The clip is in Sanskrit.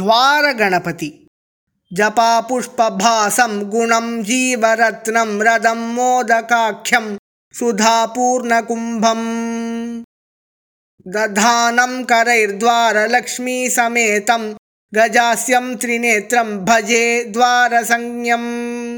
द्वारगणपति। जपापुष्पभासं गुणं जीवरत्नं रदं मोदकाख्यं सुधापूर्णकुम्भम्। दधानं करैर्द्वारलक्ष्मीसमेतं गजास्यं त्रिनेत्रं भजे द्वारसंज्ञम्।